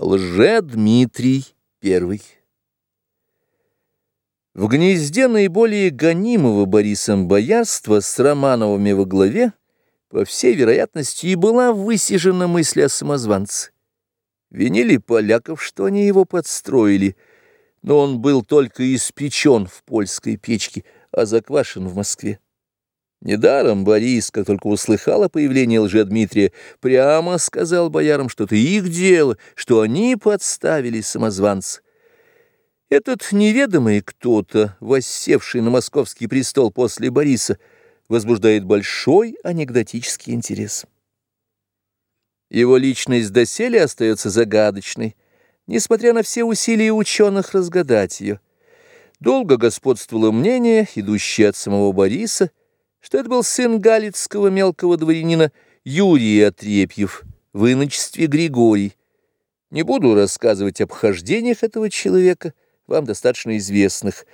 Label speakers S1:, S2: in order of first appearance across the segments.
S1: Лже-Дмитрий I В гнезде наиболее гонимого Борисом боярства с Романовыми во главе, по всей вероятности, и была высижена мысль о самозванце. Винили поляков, что они его подстроили, но он был только испечен в польской печке, а заквашен в Москве. Недаром Борис, как только услыхал о появлении лжедмитрия, прямо сказал боярам, что это их дело, что они подставили самозванца. Этот неведомый кто-то, воссевший на московский престол после Бориса, возбуждает большой анекдотический интерес. Его личность доселе остается загадочной, несмотря на все усилия ученых разгадать ее. Долго господствовало мнение, идущее от самого Бориса, что это был сын галицкого мелкого дворянина Юрий Отрепьев, в иночестве Григорий. Не буду рассказывать об хождениях этого человека, вам достаточно известных.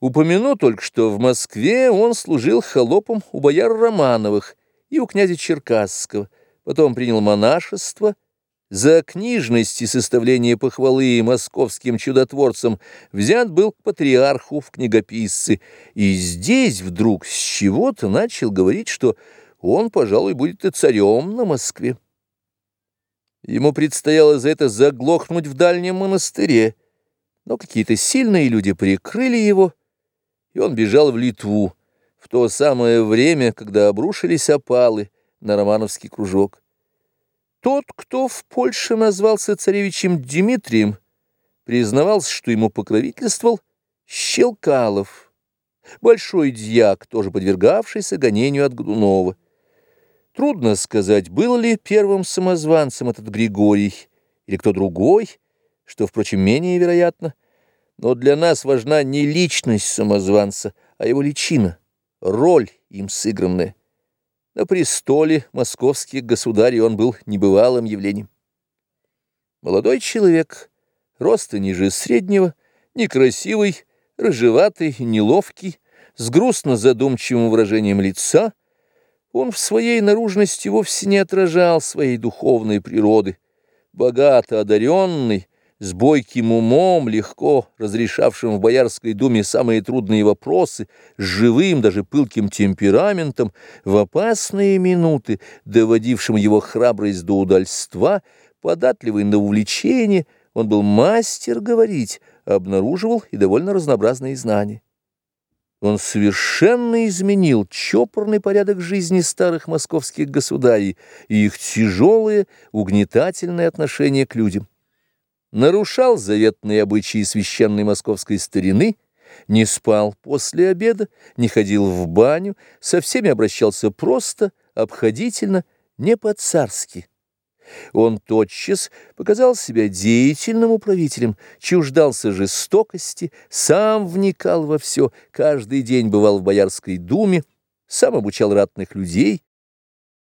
S1: Упомяну только, что в Москве он служил холопом у бояр Романовых и у князя Черкасского, потом принял монашество – за книжность и составление похвалы московским чудотворцам взят был к патриарху в книгописцы, и здесь вдруг с чего-то начал говорить, что он, пожалуй, будет и царем на Москве. Ему предстояло за это заглохнуть в дальнем монастыре, но какие-то сильные люди прикрыли его, и он бежал в Литву в то самое время, когда обрушились опалы на Романовский кружок. Тот, кто в Польше назвался царевичем Дмитрием, признавался, что ему покровительствовал Щелкалов, большой дьяк, тоже подвергавшийся гонению от Годунова. Трудно сказать, был ли первым самозванцем этот Григорий или кто другой, что, впрочем, менее вероятно, но для нас важна не личность самозванца, а его личина, роль им сыгранная. На престоле московских государей он был небывалым явлением. Молодой человек, роста ниже среднего, некрасивый, рыжеватый, неловкий, с грустно задумчивым выражением лица, он в своей наружности вовсе не отражал своей духовной природы, богато одаренный, с бойким умом, легко разрешавшим в Боярской думе самые трудные вопросы, с живым, даже пылким темпераментом, в опасные минуты, доводившим его храбрость до удальства, податливый на увлечение, он был мастер говорить, обнаруживал и довольно разнообразные знания. Он совершенно изменил чопорный порядок жизни старых московских государей и их тяжелое, угнетательное отношение к людям нарушал заветные обычаи священной московской старины, не спал после обеда, не ходил в баню, со всеми обращался просто, обходительно, не по-царски. Он тотчас показал себя деятельным управителем, чуждался жестокости, сам вникал во все, каждый день бывал в Боярской думе, сам обучал ратных людей,